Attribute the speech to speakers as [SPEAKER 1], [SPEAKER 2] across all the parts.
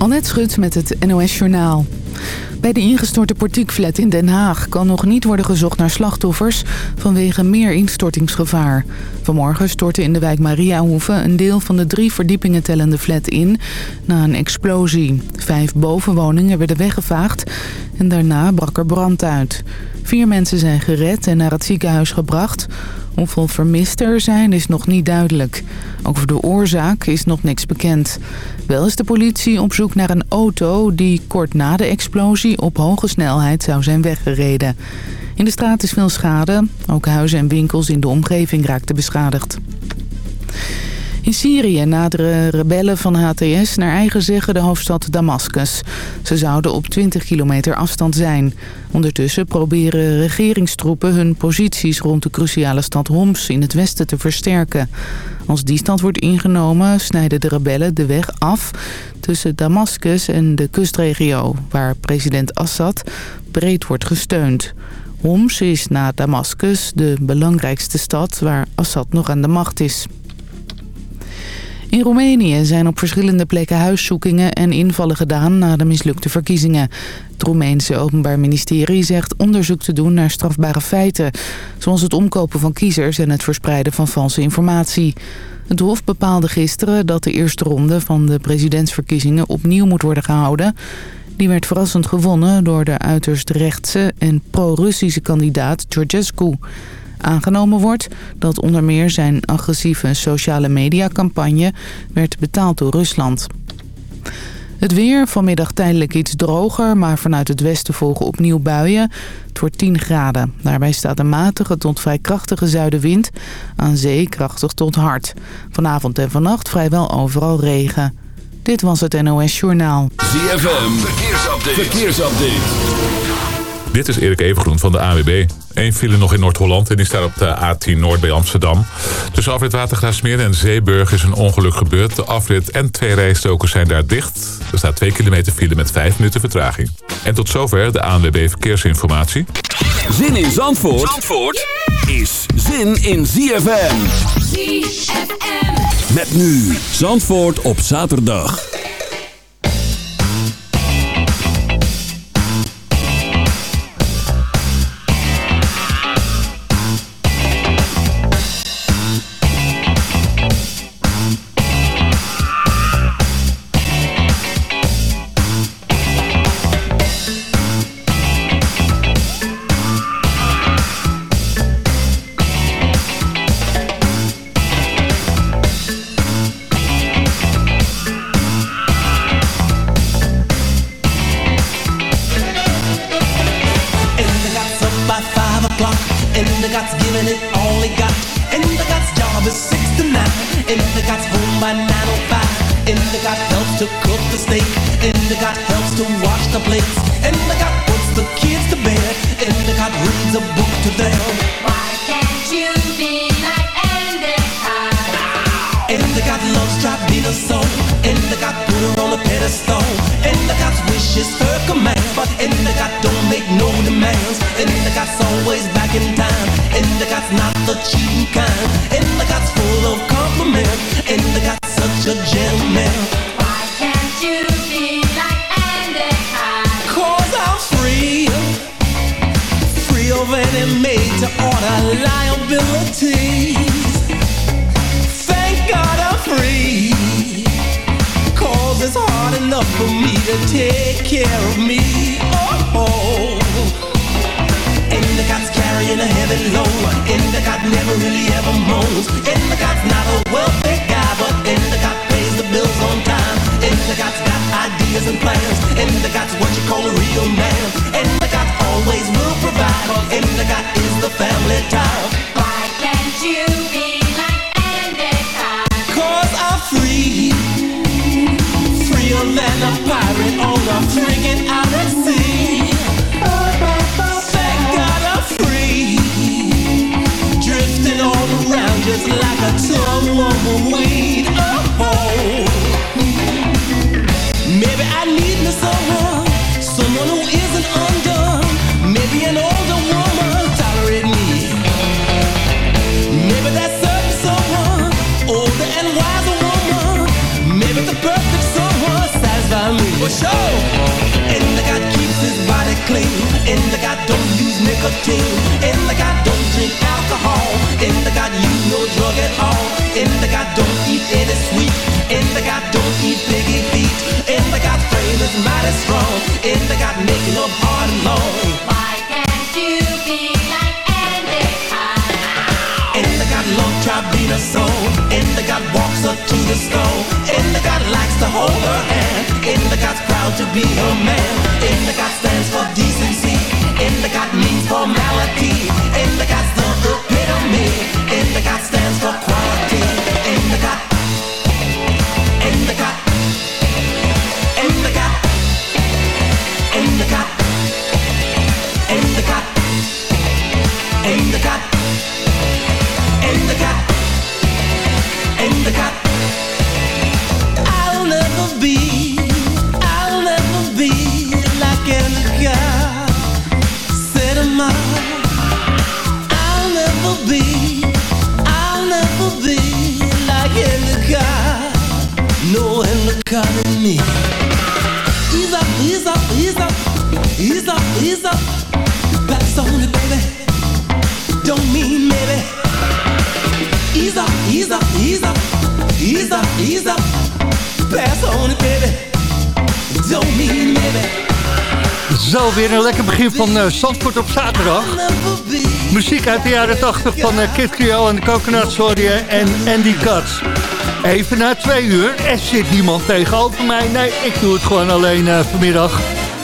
[SPEAKER 1] Annette Schut met het NOS Journaal. Bij de ingestorte portiekflat in Den Haag kan nog niet worden gezocht naar slachtoffers vanwege meer instortingsgevaar. Vanmorgen stortte in de wijk Mariahoeve een deel van de drie verdiepingen tellende flat in na een explosie. Vijf bovenwoningen werden weggevaagd en daarna brak er brand uit. Vier mensen zijn gered en naar het ziekenhuis gebracht. Hoeveel vermisten er zijn is nog niet duidelijk. Over de oorzaak is nog niks bekend. Wel is de politie op zoek naar een auto die kort na de explosie op hoge snelheid zou zijn weggereden. In de straat is veel schade. Ook huizen en winkels in de omgeving raakten beschadigd. In Syrië naderen rebellen van HTS naar eigen zeggen de hoofdstad Damascus. Ze zouden op 20 kilometer afstand zijn. Ondertussen proberen regeringstroepen hun posities rond de cruciale stad Homs in het westen te versterken. Als die stad wordt ingenomen snijden de rebellen de weg af tussen Damascus en de kustregio... waar president Assad breed wordt gesteund. Homs is na Damascus de belangrijkste stad waar Assad nog aan de macht is. In Roemenië zijn op verschillende plekken huiszoekingen en invallen gedaan na de mislukte verkiezingen. Het Roemeense Openbaar Ministerie zegt onderzoek te doen naar strafbare feiten... zoals het omkopen van kiezers en het verspreiden van valse informatie. Het Hof bepaalde gisteren dat de eerste ronde van de presidentsverkiezingen opnieuw moet worden gehouden... Die werd verrassend gewonnen door de uiterst rechtse en pro-Russische kandidaat Georgescu aangenomen wordt dat onder meer zijn agressieve sociale mediacampagne werd betaald door Rusland. Het weer, vanmiddag tijdelijk iets droger, maar vanuit het westen volgen opnieuw buien. Het wordt 10 graden. Daarbij staat een matige tot vrij krachtige zuidenwind. Aan zee krachtig tot hard. Vanavond en vannacht vrijwel overal regen. Dit was het NOS Journaal.
[SPEAKER 2] ZFM, verkeersupdate. verkeersupdate.
[SPEAKER 3] Dit is Erik Evengroen van de AWB. Eén file nog in Noord-Holland en die staat op de A10 Noord bij Amsterdam. Tussen afrit Watergraafsmeer en Zeeburg is een ongeluk gebeurd. De afrit en twee rijstokers zijn daar dicht. Er staat 2 kilometer file met 5 minuten vertraging. En tot zover de ANWB Verkeersinformatie.
[SPEAKER 2] Zin in Zandvoort, Zandvoort is zin in ZFM. ZFM. Met nu Zandvoort op zaterdag.
[SPEAKER 4] And the cop puts the kids to bed. And the cop reads a book to them. Why can't you be like Anderson? And the cop loves Tribina so And the cop put her on a pedestal. And the cop's wishes her command. But and the cop don't make no demands. And the cop's always back in time. And the cop's not the cheating kind. And the cop's full of compliments. And the cop's such a gentleman. news. Endicott's not a wealthy guy, but Endicott pays the bills on time. Endicott's got ideas and plans. Endicott's what you call a real man. Endicott always will provide, cause Endicott is the family type. Why can't you be like Endicott? Cause I'm free. Freer than a pirate on a frigging island. just like a tumbleweed. Oh, maybe I need me someone, someone who isn't undone. Maybe an older woman tolerate me. Maybe that certain someone, older and wiser woman. Maybe the perfect someone satisfy me. For sure. And the keeps his body clean. And the don't use nicotine. And the guy don't drink alcohol I use no drug at all. And like don't eat any sweet. And don't eat biggie feet. And like frame is mighty strong. And like I make no hard and long.
[SPEAKER 5] Why can't you be like Andy Pie?
[SPEAKER 4] long like I love Tribina so. Walks up to the stone. And likes to hold her hand. And proud to be her man. And stands for decency. And means formality. And the
[SPEAKER 6] Zo, weer een lekker begin van uh, Zandvoort op zaterdag. Muziek uit de jaren 80 van uh, Kid Creole en de Coconut Sorry en Andy Katz. Even na twee uur, er zit niemand tegenover mij. Nee, ik doe het gewoon alleen uh, vanmiddag.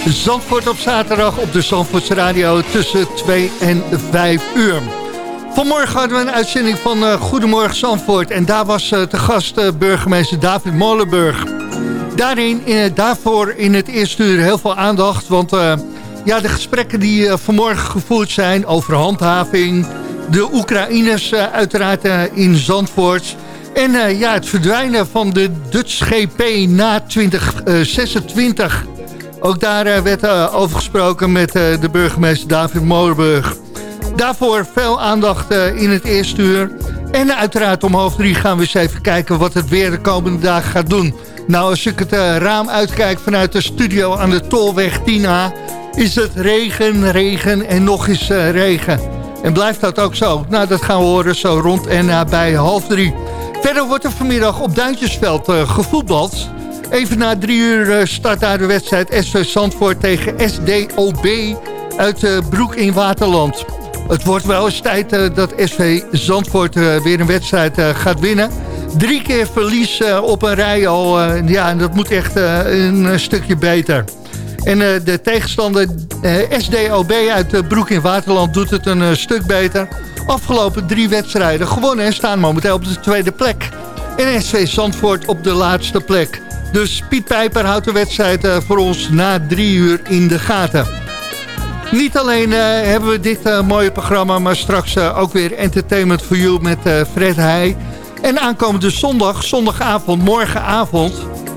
[SPEAKER 6] Zandvoort op zaterdag op de Zandvoortse Radio tussen 2 en 5 uur. Vanmorgen hadden we een uitzending van Goedemorgen Zandvoort. En daar was uh, te gast burgemeester David Molenburg. Daarin, daarvoor in het eerste uur heel veel aandacht. Want ja, de gesprekken die vanmorgen gevoerd zijn over handhaving... de Oekraïners uiteraard in Zandvoort... en ja, het verdwijnen van de Dutch GP na 2026... Ook daar werd over gesproken met de burgemeester David Molenburg. Daarvoor veel aandacht in het eerste uur. En uiteraard om half drie gaan we eens even kijken wat het weer de komende dagen gaat doen. Nou, als ik het raam uitkijk vanuit de studio aan de Tolweg 10A... is het regen, regen en nog eens uh, regen. En blijft dat ook zo? Nou, dat gaan we horen zo rond en nabij half drie. Verder wordt er vanmiddag op Duintjesveld gevoetbald... Even na drie uur start daar de wedstrijd SV Zandvoort tegen SDOB uit Broek in Waterland. Het wordt wel eens tijd dat SV Zandvoort weer een wedstrijd gaat winnen. Drie keer verlies op een rij al. ja, en dat moet echt een stukje beter. En de tegenstander SDOB uit Broek in Waterland doet het een stuk beter. Afgelopen drie wedstrijden gewonnen en staan momenteel op de tweede plek. En SV Zandvoort op de laatste plek. Dus Piet Pijper houdt de wedstrijd voor ons na drie uur in de gaten. Niet alleen hebben we dit mooie programma, maar straks ook weer Entertainment for You met Fred Heij. En aankomende zondag, zondagavond, morgenavond...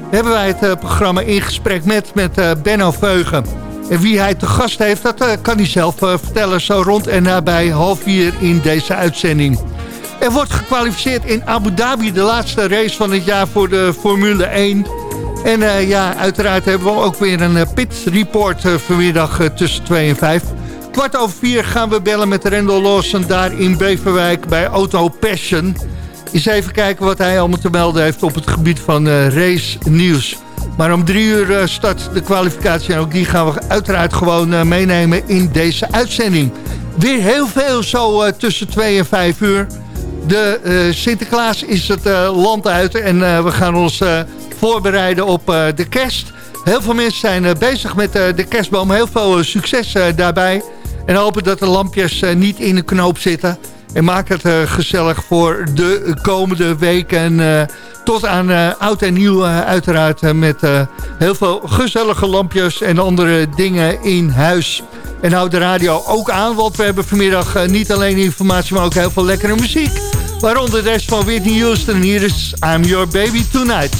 [SPEAKER 6] hebben wij het programma in gesprek met, met Benno Veugen. En wie hij te gast heeft, dat kan hij zelf vertellen... zo rond en nabij half vier in deze uitzending. Er wordt gekwalificeerd in Abu Dhabi, de laatste race van het jaar voor de Formule 1... En ja, uiteraard hebben we ook weer een pit report vanmiddag tussen 2 en 5. Kwart over 4 gaan we bellen met Rendel Lawson daar in Beverwijk bij Auto Passion. Eens even kijken wat hij allemaal te melden heeft op het gebied van race nieuws. Maar om drie uur start de kwalificatie en ook die gaan we uiteraard gewoon meenemen in deze uitzending. Weer heel veel zo tussen 2 en 5 uur. De Sinterklaas is het land uit en we gaan ons voorbereiden op uh, de kerst. Heel veel mensen zijn uh, bezig met uh, de kerstboom. Heel veel succes daarbij. En hopen dat de lampjes niet in de knoop zitten. En maak het gezellig voor de komende weken. tot aan oud en nieuw uiteraard. met heel veel gezellige lampjes en andere dingen in huis. En houd de radio ook aan. Want we hebben vanmiddag niet alleen informatie, maar ook heel veel lekkere muziek. Waaronder de rest van Whitney Houston. Hier is I'm Your Baby Tonight.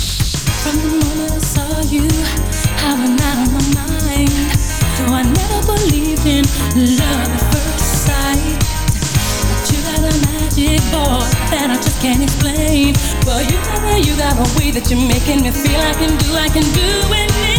[SPEAKER 7] Can't explain. But you got you got a way that you're making me feel I can do, I can do anything.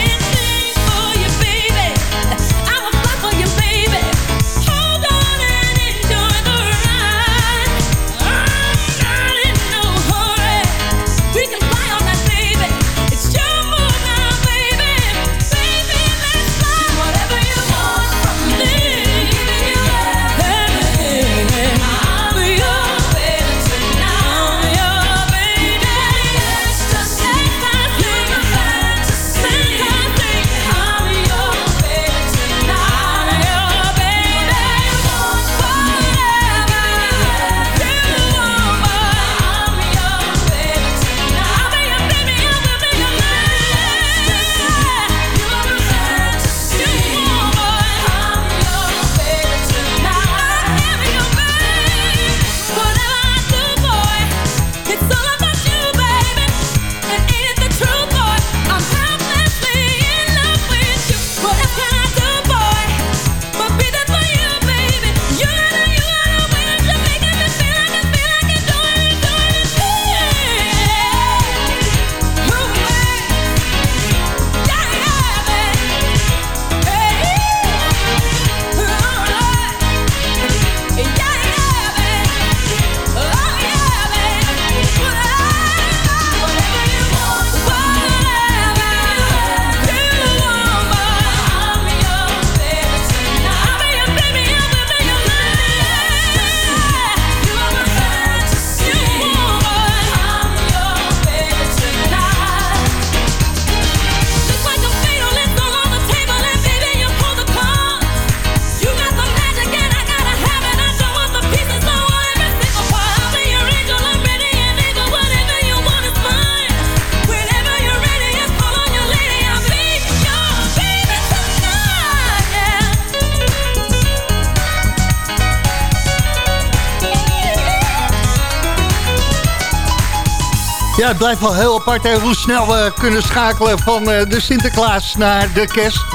[SPEAKER 8] het blijft wel heel apart hè, hoe snel we kunnen schakelen van uh, de Sinterklaas naar de kerst.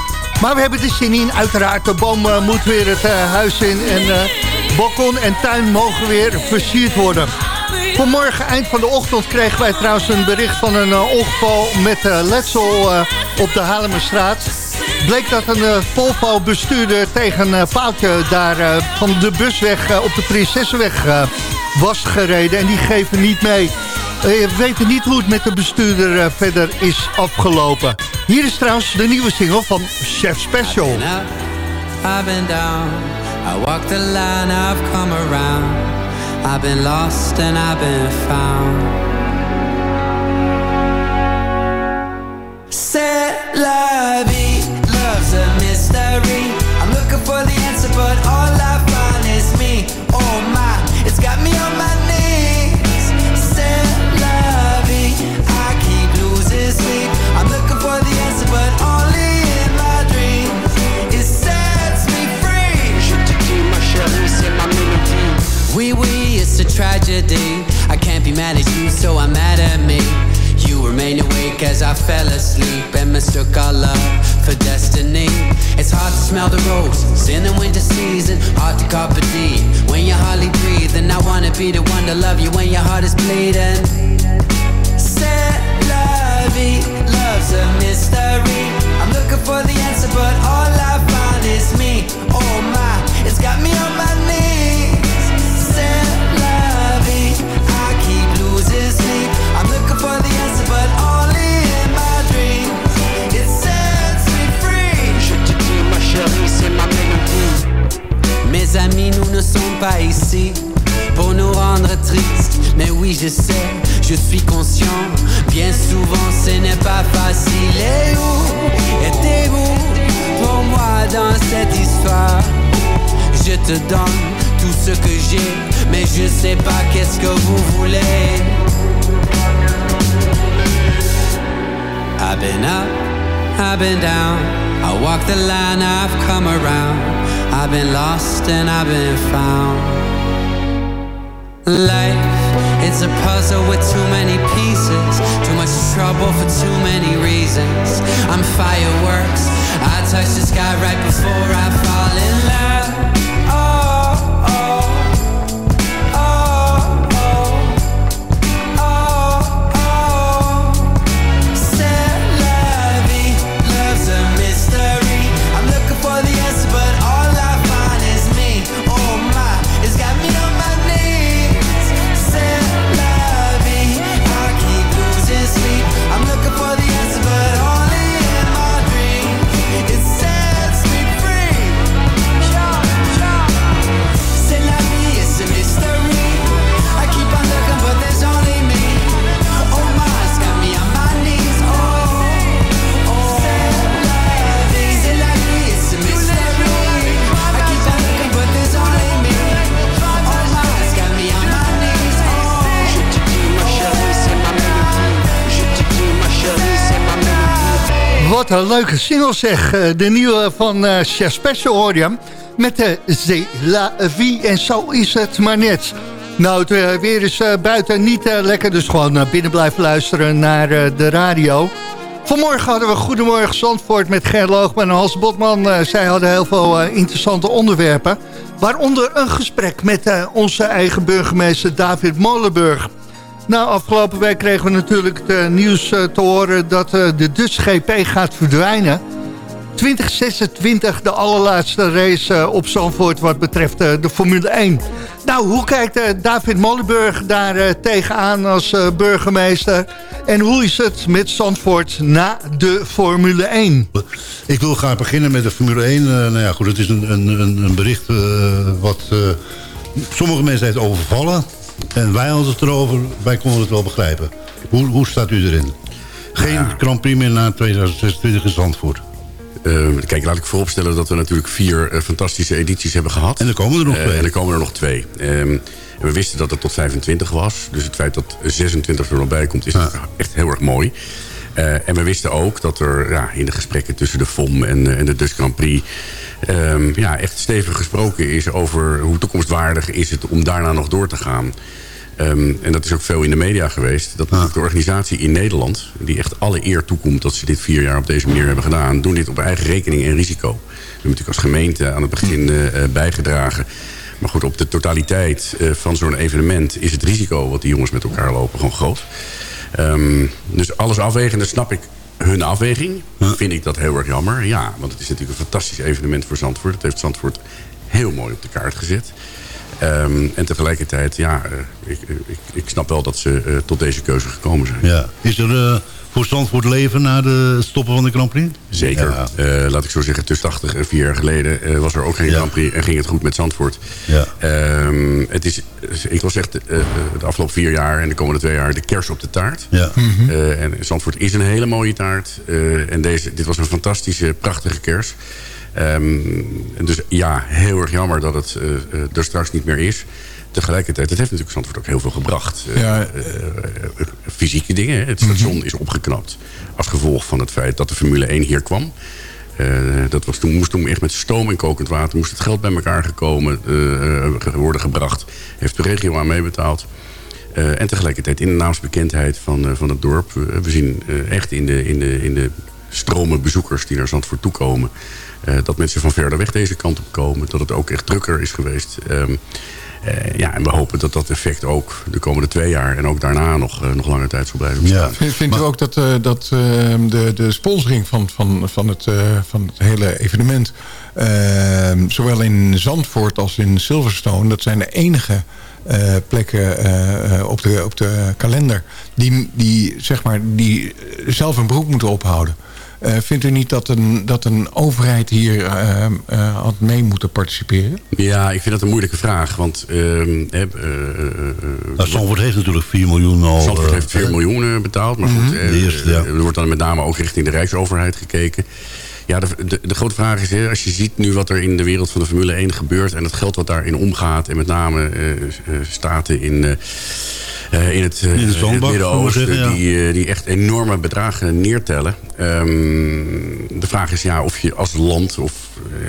[SPEAKER 8] Maar we hebben de zin in. Uiteraard, de boom uh, moet weer het uh, huis in. En balkon en tuin mogen weer versierd worden. Vanmorgen, eind van de ochtend, kregen wij trouwens een bericht van een ongeval met letsel op de Halemerstraat. Bleek dat een Volvo-bestuurder tegen een paaltje daar van de busweg op de Prinsessenweg was gereden. En die geven niet mee. We eh, weten niet hoe het met de bestuurder uh, verder is afgelopen. Hier is trouwens de nieuwe single van Chef Special. I've been up, I've been down. I walked the line, I've come around. I've been lost and I've been found. La vie, love's a mystery. I'm looking for the answer, but all I find is me. Oh my, it's got me on my tragedy. I can't be mad at you, so I'm mad at me. You remain awake as I fell asleep And mistook our love for destiny. It's hard to smell the roses in the winter season Hard to carpe diem when you hardly breathe And I wanna be the one to love you when your heart is bleeding. La vie, love's a mystery. I'm looking for the answer but all I find is me. Oh my, it's got me on my knees Mes amis, nous ne sommes pas ici pour nous rendre tristes. Mais oui, je sais, je suis conscient. Bien souvent, ce n'est pas facile. Et où étiez-vous pour moi dans cette histoire? Je te donne tout ce que j'ai, mais je sais pas qu'est-ce que vous voulez. I've been up, I've been down. I walk the line, I've come around. I've been lost and I've been found. Life, it's a puzzle with too many pieces. Too much trouble for too many reasons. I'm fireworks. I touch the sky right before I fall in love.
[SPEAKER 6] Wat leuke single zeg. Eh, De nieuwe van eh Chef Special. Met de C'est la vie. En zo is het maar net. Nou, het eh, weer is eh, buiten niet eh, lekker. Dus gewoon eh, binnen blijven luisteren naar eh, de radio. Vanmorgen hadden we Goedemorgen Zandvoort met Ger Loogman en Hans Botman. Eh, zij hadden heel veel eh, interessante onderwerpen. Waaronder een gesprek met eh, onze eigen burgemeester David Molenburg. Nou, afgelopen week kregen we natuurlijk het eh, nieuws eh, te horen dat eh, de Dutch GP gaat verdwijnen. 2026, de allerlaatste race op Zandvoort wat betreft de Formule 1. Nou, hoe kijkt David Molenburg daar tegenaan als burgemeester? En hoe is het met Zandvoort na de Formule 1?
[SPEAKER 9] Ik wil graag beginnen met de Formule 1. Eh, nou ja, goed, het is een, een, een bericht wat sommige mensen heeft overvallen. En wij hadden het erover, wij konden het wel begrijpen. Hoe, hoe staat u erin? Geen Grand Prix meer na 2026 in Zandvoort.
[SPEAKER 10] Eh, kijk, laat ik vooropstellen dat we natuurlijk vier eh, fantastische edities hebben gehad.
[SPEAKER 9] En er komen er nog
[SPEAKER 10] Eh,
[SPEAKER 9] twee.
[SPEAKER 10] en er komen er nog twee. Ehm, we wisten dat het tot 25 was. Dus het feit dat 26 er nog bij komt is echt heel erg mooi. Eh, en we wisten ook dat er ja, in de gesprekken tussen de FOM en, eh, en de Dutch Grand Prix... ehm, ja, echt stevig gesproken is over hoe toekomstwaardig is het om daarna nog door te gaan. Ehm, en dat is ook veel in de media geweest. Dat natuurlijk de organisatie in Nederland, die echt alle eer toekomt dat ze dit vier jaar op deze manier hebben gedaan, doen dit op eigen rekening en risico. We hebben natuurlijk als gemeente aan het begin eh, eh, bijgedragen. Maar goed, op de totaliteit van zo'n evenement is het risico wat die jongens met elkaar lopen gewoon groot. Ehm, dus alles afwegen, dan snap ik hun afweging. Vind ik dat heel erg jammer. Ja, want het is natuurlijk een fantastisch evenement voor Zandvoort. Het heeft Zandvoort heel mooi op de kaart gezet. Ehm, en tegelijkertijd, ja, eh, ik, ik, ik snap wel dat ze eh, tot deze keuze gekomen zijn.
[SPEAKER 9] Ja. Is er eh, voor Zandvoort leven na de stoppen van de Grand Prix?
[SPEAKER 10] Zeker.
[SPEAKER 9] Ja.
[SPEAKER 10] Eh, laat ik zo zeggen, tussen 80 en vier jaar geleden eh, was er ook geen
[SPEAKER 9] Ja.
[SPEAKER 10] Grand Prix en ging het goed met Zandvoort.
[SPEAKER 9] Ja.
[SPEAKER 10] Ehm, het is, ik wil zeggen, eh, de afgelopen vier jaar en de komende twee jaar de kers op de taart.
[SPEAKER 9] Ja.
[SPEAKER 10] Eh, en Zandvoort is een hele mooie taart. Eh, en deze, dit was een fantastische, prachtige kers. Ehm, dus ja, heel erg jammer dat het eh, eh, er straks niet meer is. Tegelijkertijd, het heeft natuurlijk Zandvoort ook heel veel gebracht. Eh,
[SPEAKER 11] Ja,
[SPEAKER 10] eh, eh, fysieke dingen. hè. Het station is opgeknapt als gevolg van het feit dat de Formule 1 hier kwam. Dat was toen, moest toen echt met stoom en kokend water... moest het geld bij elkaar gekomen worden gebracht. Heeft de regio aan meebetaald. En tegelijkertijd in de naamsbekendheid van, van het dorp. We, zien echt in de, in, de, in de stromen bezoekers die naar Zandvoort toekomen... dat mensen van verder weg deze kant op komen. Dat het ook echt drukker is geweest. Ehm, eh, ja, en we hopen dat dat effect ook de komende twee jaar... en ook daarna nog, eh, nog lange tijd zal blijven bestaan.
[SPEAKER 11] Vindt, vindt u ook dat, eh, dat eh, de, de sponsoring van, van, van, het, eh, van het hele evenement... eh, zowel in Zandvoort als in Silverstone... dat zijn de enige eh, plekken eh, eh, op, de, op de kalender... die, die, zeg maar, die zelf een broek moeten ophouden. Eh, vindt u niet dat een, dat een overheid hier eh, eh, had mee moeten participeren?
[SPEAKER 10] Ja, ik vind dat een moeilijke vraag. Want ehm, eh, eh, eh,
[SPEAKER 9] Nou, Zandvoort heeft natuurlijk 4 miljoen al.
[SPEAKER 10] Zandvoort heeft 4 miljoen betaald. Maar goed,
[SPEAKER 9] eerste, ja.
[SPEAKER 10] er wordt dan met name ook richting de Rijksoverheid gekeken. Ja, de, de, de grote vraag is, hè, als je ziet nu wat er in de wereld van de Formule 1 gebeurt... en het geld wat daarin omgaat... en met name eh, eh, staten in... eh, in het,
[SPEAKER 9] we
[SPEAKER 10] Midden-Oosten,
[SPEAKER 9] ja.
[SPEAKER 10] die, die echt enorme bedragen neertellen. Ehm, de vraag is ja, of je als land of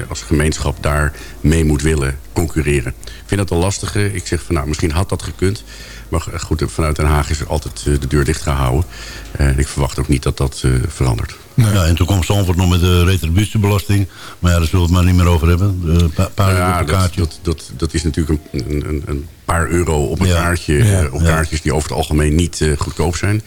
[SPEAKER 10] als gemeenschap daar mee moet willen concurreren. Ik vind dat een lastige. Ik zeg van nou, misschien had dat gekund. Maar goed, vanuit Den Haag is er altijd de deur dicht gehouden. En ik verwacht ook niet dat dat eh,
[SPEAKER 9] Ja, en toen kwam Zandvoort nog met de retributiebelasting. Maar ja, daar zullen we het maar niet meer over hebben. Een pa paar
[SPEAKER 10] Nou ja,
[SPEAKER 9] euro per
[SPEAKER 10] dat,
[SPEAKER 9] kaartje.
[SPEAKER 10] dat, dat, dat is natuurlijk een, een, een paar euro op een
[SPEAKER 9] Ja.
[SPEAKER 10] kaartje.
[SPEAKER 9] Ja,
[SPEAKER 10] eh, op kaartjes die over het algemeen niet eh, goedkoop zijn.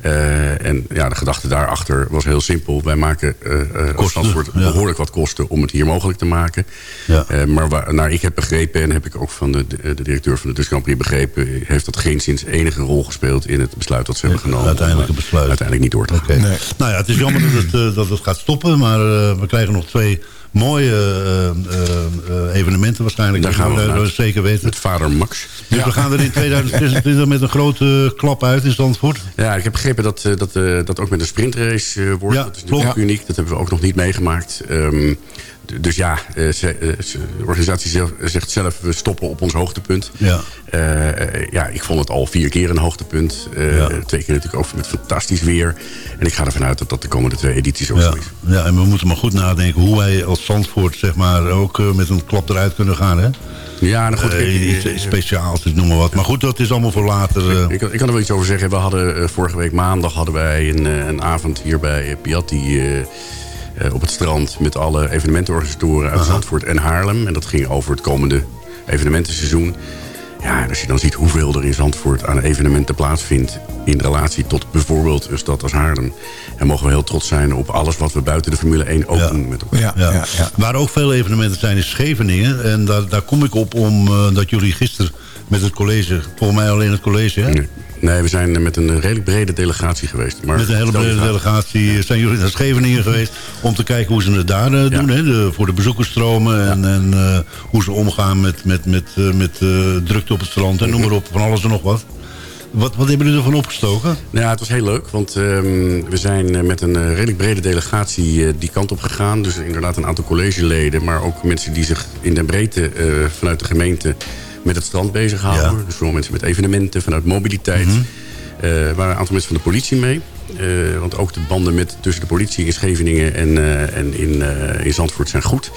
[SPEAKER 10] Eh, en ja, de gedachte daarachter was heel simpel. Wij maken eh eh, als
[SPEAKER 9] Kosten, ja.
[SPEAKER 10] behoorlijk wat kosten om het hier mogelijk te maken.
[SPEAKER 9] Ja.
[SPEAKER 10] Eh, maar waar, naar ik heb begrepen, en heb ik ook van de, de, de directeur van de Dutch Grand begrepen... heeft dat geen sinds enige rol gespeeld in het besluit dat ze hebben genomen.
[SPEAKER 9] uiteindelijke besluit.
[SPEAKER 10] Uiteindelijk niet door te gaan.
[SPEAKER 9] Oké.
[SPEAKER 11] Nee.
[SPEAKER 9] Nou ja, het is jammer dat het, dat het gaat stoppen. Maar eh, we krijgen nog twee mooie eh, eh, eh, evenementen waarschijnlijk.
[SPEAKER 10] Daar gaan we
[SPEAKER 9] dat zeker weten.
[SPEAKER 10] Met vader Max.
[SPEAKER 9] Dus we gaan er in 2026 met een grote klap uit in Zandvoort.
[SPEAKER 10] Ja, ik heb begrepen dat dat, dat ook met een sprintrace wordt.
[SPEAKER 9] Ja,
[SPEAKER 10] dat is natuurlijk ook uniek. Dat hebben we ook nog niet meegemaakt. Ehm, dus ja, eh, ze- eh, ze- de organisatie zelf, zegt zelf... we stoppen op ons hoogtepunt.
[SPEAKER 9] Ja.
[SPEAKER 10] Eh, eh, ja, ik vond het al vier keer een hoogtepunt. Eh,
[SPEAKER 9] Ja.
[SPEAKER 10] Twee keer natuurlijk ook met fantastisch weer. En ik ga ervan uit dat dat de komende twee edities ook
[SPEAKER 9] Ja,
[SPEAKER 10] zo is.
[SPEAKER 9] ja, en we moeten maar goed nadenken hoe wij als Zandvoort zeg maar, ook eh, met een klap eruit kunnen gaan. Hè?
[SPEAKER 10] Ja, nou goed.
[SPEAKER 9] Eh,
[SPEAKER 10] kijk,
[SPEAKER 9] iets
[SPEAKER 10] eh,
[SPEAKER 9] speciaals, dus noem maar wat. Maar goed, dat is allemaal voor later. eh.
[SPEAKER 10] Ik, kan- ik kan er wel iets over zeggen. We hadden eh, vorige week maandag hadden wij een, eh, een avond hier bij eh, Piatti eh, eh, op het strand met alle evenementenorganisatoren uit Zandvoort en Haarlem. En dat ging over het komende evenementenseizoen. Ja, en als je dan ziet hoeveel er in Zandvoort aan evenementen plaatsvindt... in relatie tot bijvoorbeeld een stad als Haarlem... dan mogen we heel trots zijn op alles wat we buiten de Formule 1 ook
[SPEAKER 9] Ja.
[SPEAKER 10] doen met elkaar.
[SPEAKER 11] Ja,
[SPEAKER 9] Ja.
[SPEAKER 11] ja. ja.
[SPEAKER 9] Waar ook veel evenementen zijn is Scheveningen. En daar, daar kom ik op omdat dat jullie gisteren met het college... volgens mij alleen het college, hè?
[SPEAKER 10] Nee. Nee, we zijn eh, met een redelijk brede delegatie geweest. Maar
[SPEAKER 9] Met een hele brede delegatie zijn jullie naar Scheveningen geweest... om te kijken hoe ze het daar eh, doen, hè? De, voor de bezoekersstromen... en, en eh, hoe ze omgaan met, met, met, eh, met eh, drukte op het strand... en noem maar op, van alles en nog wat. Wat, wat hebben jullie ervan opgestoken?
[SPEAKER 10] Nou ja, het was heel leuk, want ehm, we zijn eh, met een eh, redelijk brede delegatie eh, die kant op gegaan. Dus inderdaad een aantal collegeleden, maar ook mensen die zich in de breedte eh, vanuit de gemeente met het strand bezighouden.
[SPEAKER 9] Ja.
[SPEAKER 10] Dus vooral mensen met evenementen, vanuit mobiliteit. Er waren een aantal mensen van de politie mee. Eh, want ook de banden met, tussen de politie in Scheveningen en, eh, en in, eh, in Zandvoort zijn goed.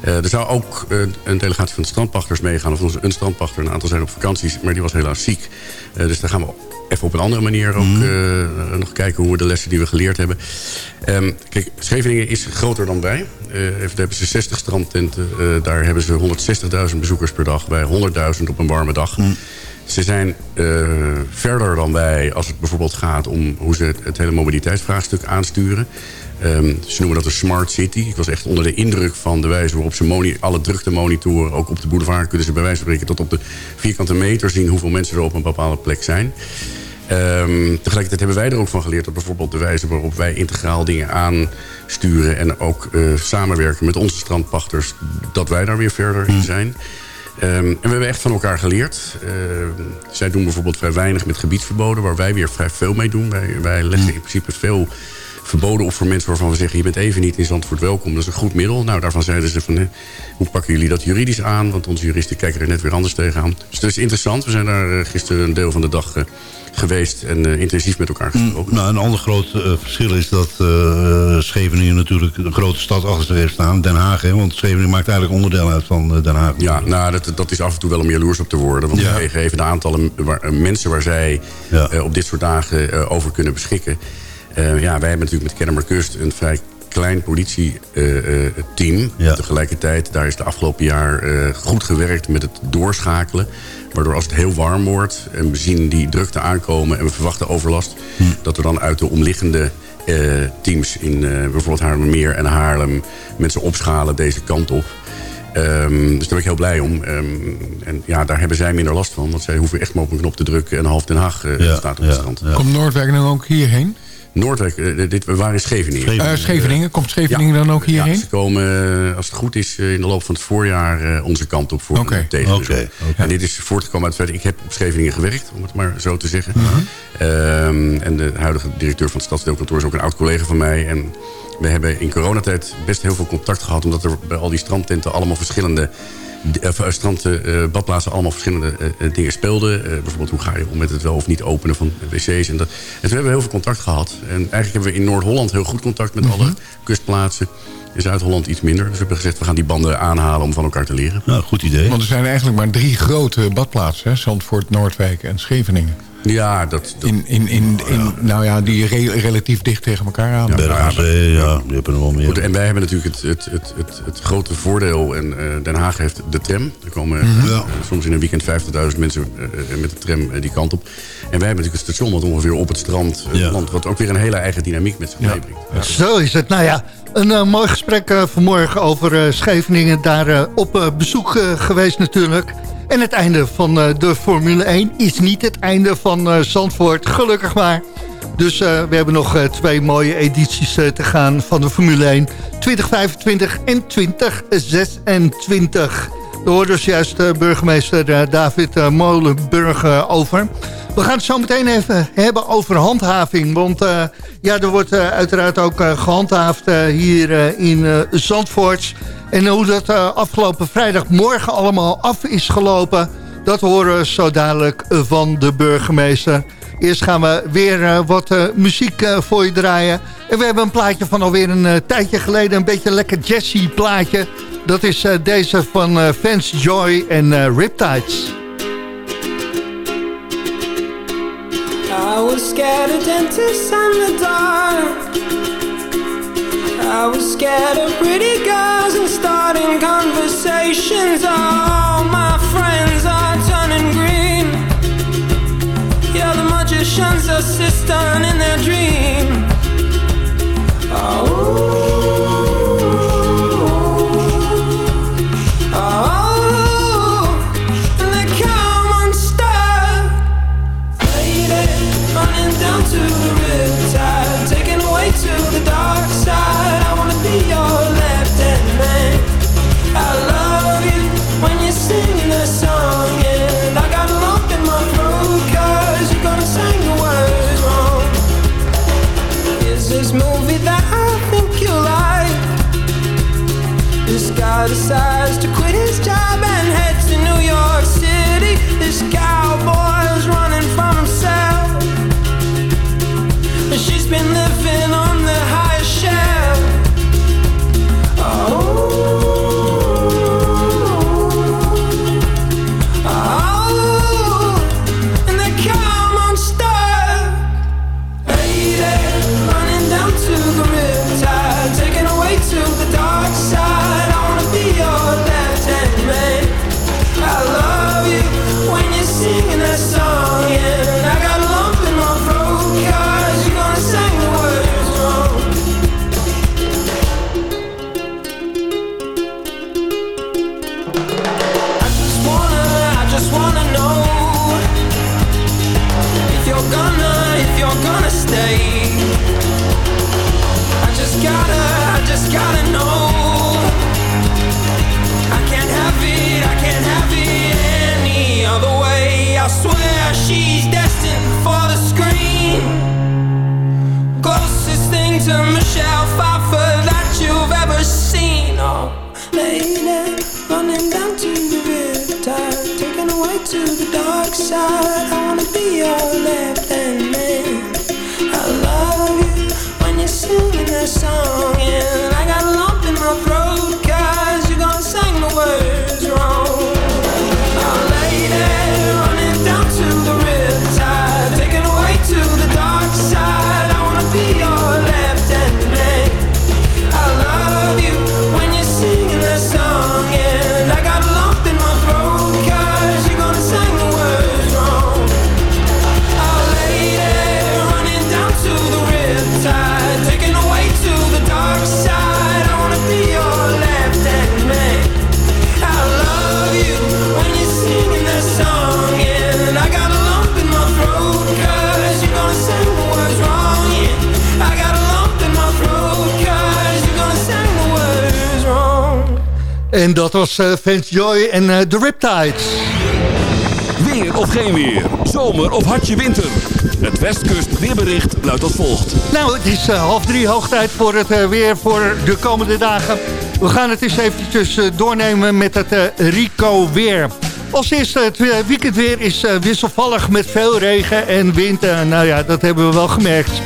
[SPEAKER 10] Eh, er zou ook eh, een delegatie van de strandpachters meegaan. Of onze- een strandpachter, een aantal zijn op vakanties, maar die was helaas ziek. Eh, dus daar gaan we even op een andere manier ook eh, nog kijken hoe we de lessen die we geleerd hebben. Ehm, kijk, Scheveningen is groter dan wij. Eh, even, daar hebben ze 60 strandtenten. Eh, daar hebben ze 160.000 bezoekers per dag. Wij 100.000 op een warme dag. Ze zijn eh, verder dan wij als het bijvoorbeeld gaat om hoe ze het, het hele mobiliteitsvraagstuk aansturen. Ehm, ze noemen dat een smart city. Ik was echt onder de indruk van de wijze waarop ze alle drukte monitoren. Ook op de boulevard kunnen ze bij wijze van spreken tot op de vierkante meter zien hoeveel mensen er op een bepaalde plek zijn. Ehm, tegelijkertijd hebben wij er ook van geleerd dat bijvoorbeeld de wijze waarop wij integraal dingen aansturen en ook eh, samenwerken met onze strandpachters, dat wij daar weer verder in zijn. Ehm, en we hebben echt van elkaar geleerd. Ehm, zij doen bijvoorbeeld vrij weinig met gebiedsverboden, waar wij weer vrij veel mee doen. Wij, leggen in principe veel verboden op voor mensen waarvan we zeggen... je bent even niet in Zandvoort welkom, dat is een goed middel. Nou, daarvan zeiden ze van, hè, hoe pakken jullie dat juridisch aan? Want onze juristen kijken er net weer anders tegenaan. Dus dat is interessant. We zijn daar eh, gisteren een deel van de dag eh, geweest... en eh, intensief met elkaar gesproken.
[SPEAKER 9] Nou, een ander groot eh, verschil is dat eh, Scheveningen natuurlijk een grote stad achter zich heeft staan. Den Haag, hè? Want Scheveningen maakt eigenlijk onderdeel uit van Den Haag.
[SPEAKER 10] Ja, nou, dat, dat is af en toe wel om jaloers op te worden. Want
[SPEAKER 9] Ja.
[SPEAKER 10] even de aantallen waar, mensen waar zij
[SPEAKER 9] Ja.
[SPEAKER 10] op dit soort dagen over kunnen beschikken. Ja, wij hebben natuurlijk met Kennemerkust een vrij klein politieteam.
[SPEAKER 9] Ja.
[SPEAKER 10] Tegelijkertijd, daar is de afgelopen jaar eh, goed gewerkt met het doorschakelen. Waardoor als het heel warm wordt en we zien die drukte aankomen... en we verwachten overlast...
[SPEAKER 9] Hm.
[SPEAKER 10] dat er dan uit de omliggende eh, teams in eh, bijvoorbeeld Haarlemmermeer en Haarlem... mensen opschalen deze kant op. Ehm, dus daar ben ik heel blij om. Ehm, en ja, daar hebben zij minder last van. Want zij hoeven echt maar op een knop te drukken... en half Den Haag eh,
[SPEAKER 9] Ja,
[SPEAKER 10] staat op
[SPEAKER 9] ja,
[SPEAKER 10] het strand.
[SPEAKER 9] ja.
[SPEAKER 11] Komt Noordwijk dan ook hierheen?
[SPEAKER 10] Noordwijk, eh, dit, waren in Scheveningen.
[SPEAKER 9] Scheveningen.
[SPEAKER 11] Eh, Scheveningen, komt Scheveningen dan ook hierheen?
[SPEAKER 10] Ja, ze komen, eh, als het goed is, in de loop van het voorjaar eh, onze kant op voor een tegen.
[SPEAKER 9] Oké, oké.
[SPEAKER 10] En dit is voortgekomen uit het feit, ik heb op Scheveningen gewerkt, om het maar zo te zeggen.
[SPEAKER 9] Mhm.
[SPEAKER 10] Ehm, en de huidige directeur van het stadsdeelkantoor is ook een oud collega van mij. En we hebben in coronatijd best heel veel contact gehad, omdat er bij al die strandtenten allemaal verschillende d- eh, strand, eh, badplaatsen allemaal verschillende eh, dingen speelden. Eh, bijvoorbeeld hoe ga je om met het wel of niet openen van wc's. En, dat. en toen hebben we heel veel contact gehad. En eigenlijk hebben we in Noord-Holland heel goed contact met alle kustplaatsen. In Zuid-Holland iets minder. Dus we hebben gezegd, we gaan die banden aanhalen om van elkaar te leren.
[SPEAKER 9] Nou, goed idee.
[SPEAKER 11] Want er zijn eigenlijk maar drie grote badplaatsen. Hè? Zandvoort, Noordwijk en Scheveningen.
[SPEAKER 10] Ja, dat, dat
[SPEAKER 11] In, in, in, in, nou ja, die re- relatief dicht tegen elkaar aan.
[SPEAKER 9] Bergen Zee, ja, die hebben er wel meer.
[SPEAKER 10] Goed, en wij hebben natuurlijk het, het, het, het, het grote voordeel. En eh, Den Haag heeft de tram. Er komen
[SPEAKER 9] Ja.
[SPEAKER 10] eh, soms in een weekend 50.000 mensen eh, met de tram die kant op. En wij hebben natuurlijk het station wat ongeveer op het strand
[SPEAKER 9] Ja.
[SPEAKER 10] Wat ook weer een hele eigen dynamiek met zich meebrengt.
[SPEAKER 6] Zo is het. Nou ja, een eh, mooi gesprek eh, vanmorgen over eh, Scheveningen. Daar op bezoek geweest natuurlijk. En het einde van de Formule 1 is niet het einde van Zandvoort. Gelukkig maar. Dus we hebben nog twee mooie edities te gaan van de Formule 1. 2025 en 2026. Daar hoorde dus juist burgemeester David Molenburg over. We gaan het zo meteen even hebben over handhaving. Want eh, ja, er wordt eh, uiteraard ook eh, gehandhaafd eh, hier in Zandvoort. En hoe dat afgelopen vrijdagmorgen allemaal af is gelopen... dat horen we zo dadelijk van de burgemeester. Eerst gaan we weer wat muziek voor je draaien. En we hebben een plaatje van alweer een tijdje geleden. Een beetje lekker jazzy plaatje. Dat is deze van Vance Joy en Riptides.
[SPEAKER 12] I was scared of dentists and the dark. I was scared of pretty girls and starting conversations. All my friends are turning green. Yeah, the magician's assistant in their dream. Oh,
[SPEAKER 6] was eh Vance Joy en eh, The Riptides.
[SPEAKER 2] Weer of geen weer. Zomer of hartje winter. Het Westkust weerbericht luidt als volgt.
[SPEAKER 6] Nou, het is eh, half drie hoog tijd voor het weer voor de komende dagen. We gaan het eens eventjes doornemen met het Rico weer. Als eerste, het weekendweer is wisselvallig met veel regen en wind. Nou ja, dat hebben we wel gemerkt.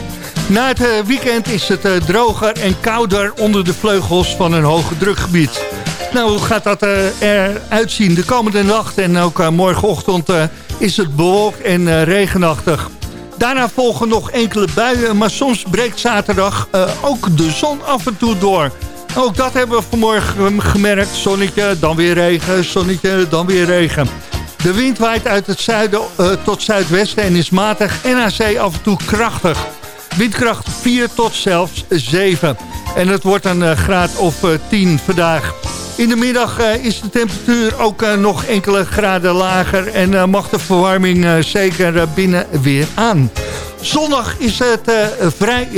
[SPEAKER 6] Na het weekend is het droger en kouder onder de vleugels van een hoge drukgebied. Nou, hoe gaat dat eh, eruit zien? De komende nacht en ook eh, morgenochtend eh, is het bewolkt en regenachtig. Daarna volgen nog enkele buien, maar soms breekt zaterdag ook de zon af en toe door. Ook dat hebben we vanmorgen eh, gemerkt. Zonnetje, dan weer regen, zonnetje, dan weer regen. De wind waait uit het zuiden eh, tot zuidwesten en is matig en aan zee af en toe krachtig. Windkracht 4 tot zelfs 7. En het wordt een graad of eh, 10 vandaag. In de middag eh, is de temperatuur ook eh, nog enkele graden lager... en eh, mag de verwarming zeker binnen weer aan. Zondag is het vrij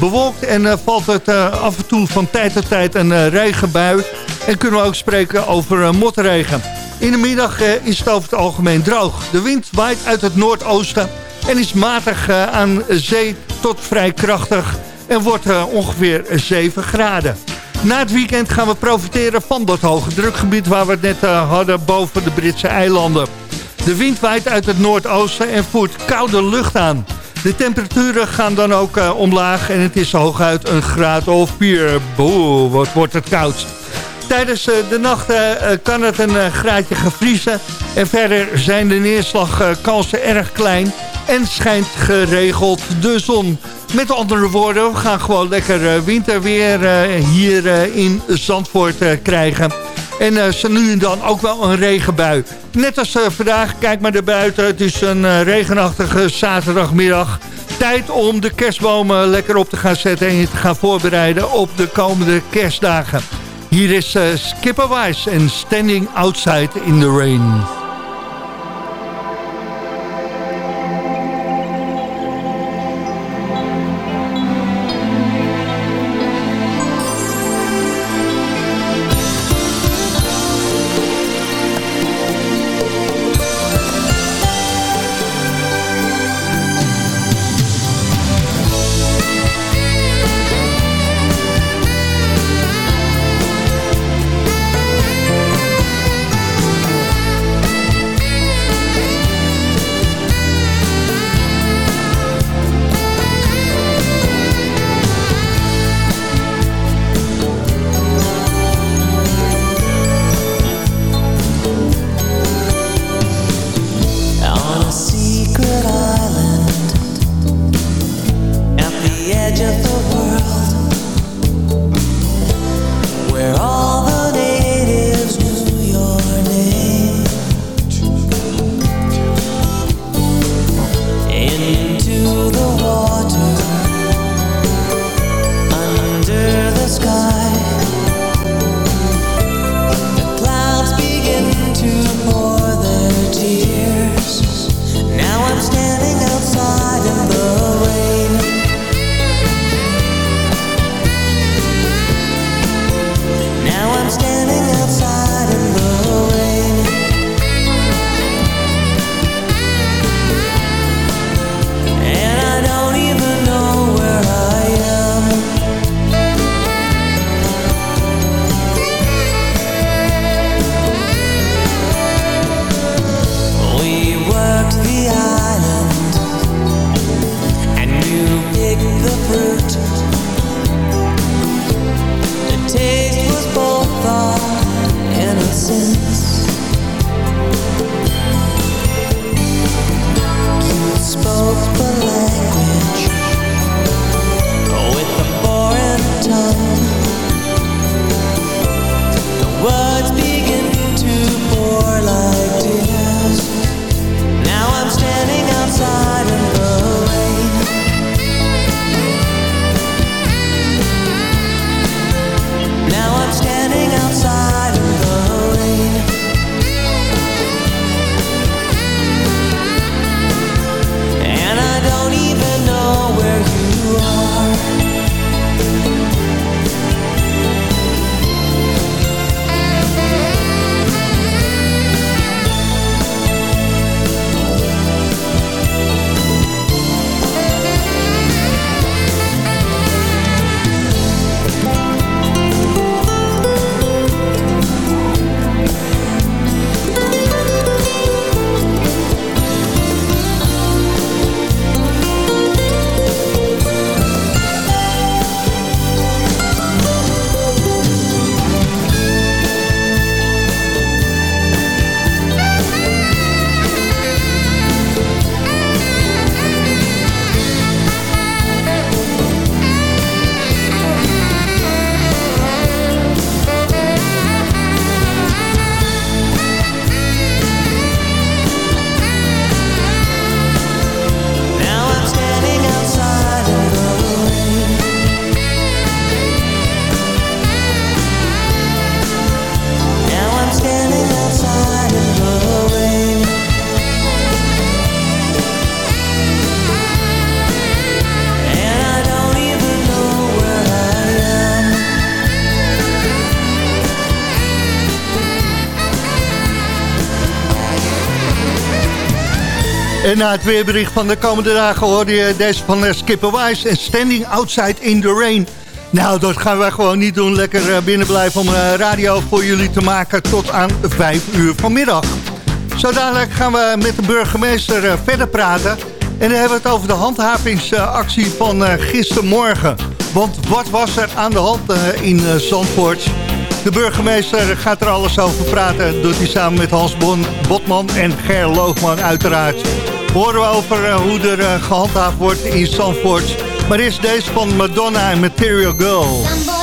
[SPEAKER 6] bewolkt en valt het af en toe van tijd tot tijd een regenbui. En kunnen we ook spreken over motregen. In de middag is het over het algemeen droog. De wind waait uit het noordoosten en is matig aan zee tot vrij krachtig... en wordt ongeveer 7 graden. Na het weekend gaan we profiteren van dat hoge drukgebied... waar we het net eh, hadden boven de Britse eilanden. De wind waait uit het noordoosten en voert koude lucht aan. De temperaturen gaan dan ook eh, omlaag en het is hooguit een graad of 4. Boe, wat wordt het koud. Tijdens eh, de nacht kan het een graadje gaan vriezen. En verder zijn de neerslagkansen erg klein. En schijnt geregeld de zon. Met andere woorden, we gaan gewoon lekker eh, winterweer eh, hier eh, in Zandvoort krijgen. En zo nu en dan ook wel een regenbui. Net als vandaag, kijk maar naar buiten. Het is een regenachtige zaterdagmiddag. Tijd om de kerstbomen lekker op te gaan zetten... en je te gaan voorbereiden op de komende kerstdagen. Hier is Skipper Wise en Standing Outside in the Rain.
[SPEAKER 5] En na het weerbericht van de komende dagen hoorde je deze van uh, Skipper Wise en Standing Outside in the Rain. Nou, dat gaan wij gewoon niet doen. Lekker uh, binnen blijven om uh, radio voor jullie te maken tot aan 5 uur vanmiddag. Zo dadelijk gaan we met de burgemeester verder praten. En dan hebben we het over de handhavingsactie van gistermorgen. Want wat was er aan de hand in Zandvoort? De burgemeester gaat er alles over praten. Doet hij samen met Hans bon, Botman en Ger Loogman uiteraard. Horen we over uh, hoe er uh, gehandhaafd wordt in Zandvoort. Maar is deze van Madonna en Material Girl.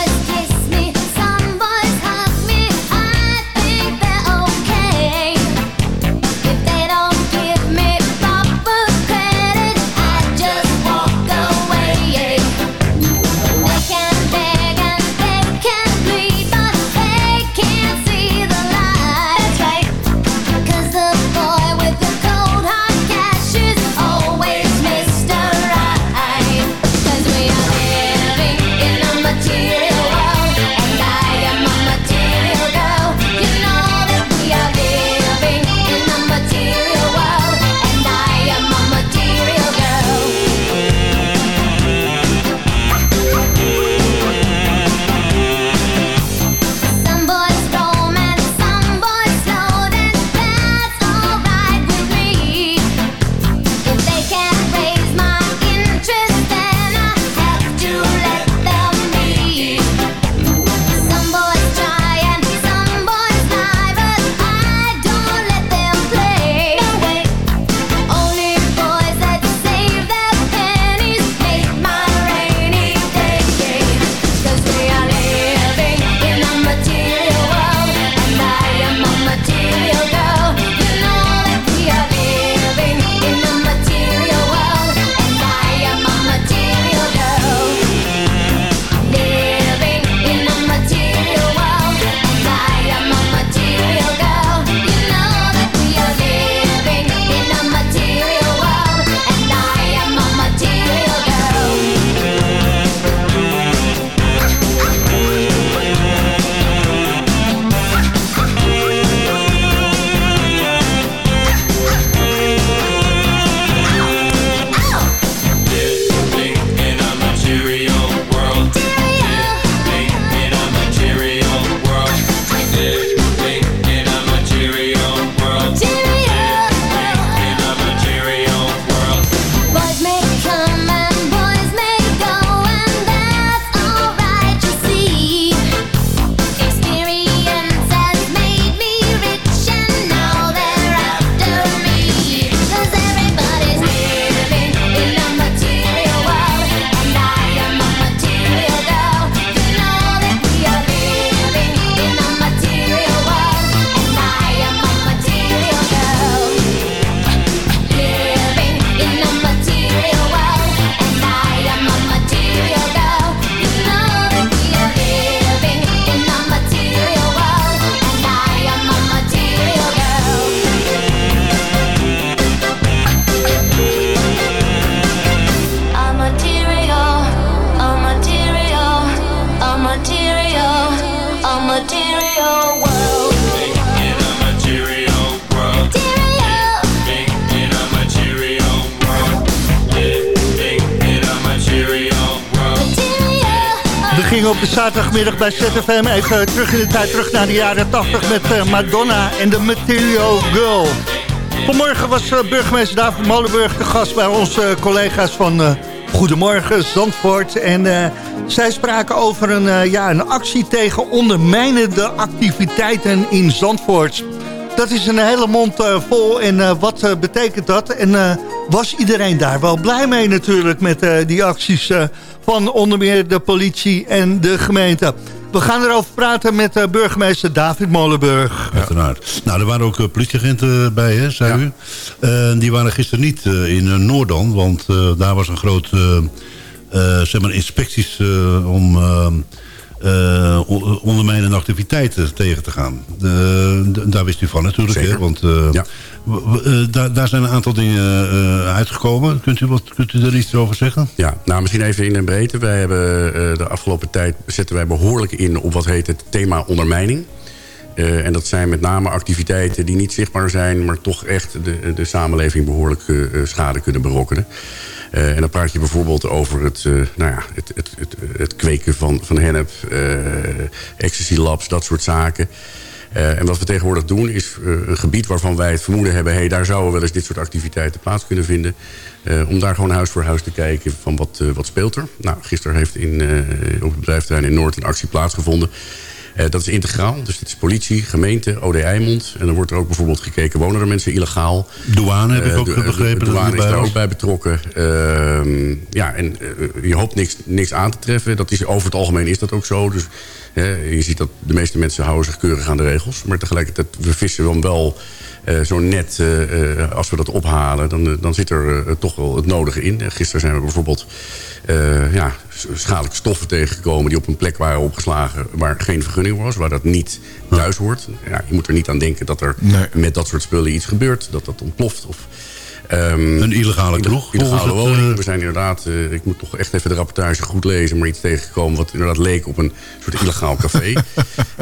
[SPEAKER 5] Zaterdagmiddag bij ZFM. Even terug in de tijd, terug naar de jaren 80 met uh, Madonna en de Material Girl. Vanmorgen was uh, burgemeester David Molenburg de gast bij onze uh, collega's van Goedemorgen Zandvoort. En zij spraken over een, ja, een actie tegen ondermijnende activiteiten in Zandvoort. Dat is een hele mond vol en wat betekent dat? En was iedereen daar wel blij mee natuurlijk met die acties van onder meer de politie en de gemeente. We gaan erover praten met uh, burgemeester David Molenburg.
[SPEAKER 9] Ja. Uiteraard. Nou, er waren ook politieagenten bij, hè, zei ja. u. Die waren gisteren niet in Noordan, want daar was een groot zeg maar inspecties om uh, ondermijnende activiteiten tegen te gaan. De, de, daar wist u van natuurlijk. Hè? Want uh, ja. daar, daar zijn een aantal dingen uitgekomen. Kunt u, wat, kunt u er iets over zeggen?
[SPEAKER 10] Ja, nou misschien even in de breedte. Wij hebben de afgelopen tijd zetten wij behoorlijk in op wat heet het thema ondermijning. Eh, en dat zijn met name activiteiten die niet zichtbaar zijn... maar toch echt de, de samenleving behoorlijk eh, eh, schade kunnen berokkenen. En dan praat je bijvoorbeeld over het, nou ja, het, het, het, kweken van, van hennep... ecstasy labs, dat soort zaken... En wat we tegenwoordig doen is een gebied waarvan wij het vermoeden hebben... Hey, daar zouden wel eens dit soort activiteiten plaats kunnen vinden. om daar gewoon huis voor huis te kijken van wat, wat speelt er. Nou, gisteren heeft in, op het bedrijfterrein in Noord een actie plaatsgevonden. Eh, dat is integraal, dus het is politie, gemeente, OD Eimond. En dan wordt er ook bijvoorbeeld gekeken, wonen er mensen illegaal?
[SPEAKER 9] Douane heb ik
[SPEAKER 10] Eh,
[SPEAKER 9] ook
[SPEAKER 10] de- de-
[SPEAKER 9] begrepen dat
[SPEAKER 10] douane is daar ook bij betrokken. Ehm, ja, en eh, je hoopt niks, niks aan te treffen. Dat is, over het algemeen is dat ook zo. Dus je ziet dat de meeste mensen houden zich keurig aan de regels. Maar tegelijkertijd, we vissen dan wel eh, zo net, eh, eh, als we dat ophalen... dan, eh, dan zit er eh, toch wel het nodige in. Eh, Gisteren zijn we bijvoorbeeld eh, ja, schadelijke stoffen tegengekomen... die op een plek waren opgeslagen waar geen vergunning was. Waar dat niet thuis hoort. Ja, je moet er niet aan denken dat er
[SPEAKER 11] Nee.
[SPEAKER 10] met dat soort spullen iets gebeurt. Dat dat ontploft of... ehm,
[SPEAKER 9] Een illegale kroeg.
[SPEAKER 10] Illegale woning.
[SPEAKER 9] eh,
[SPEAKER 10] We zijn inderdaad, eh, ik moet toch echt even de rapportage goed lezen... maar iets tegengekomen wat inderdaad leek op een soort illegaal café.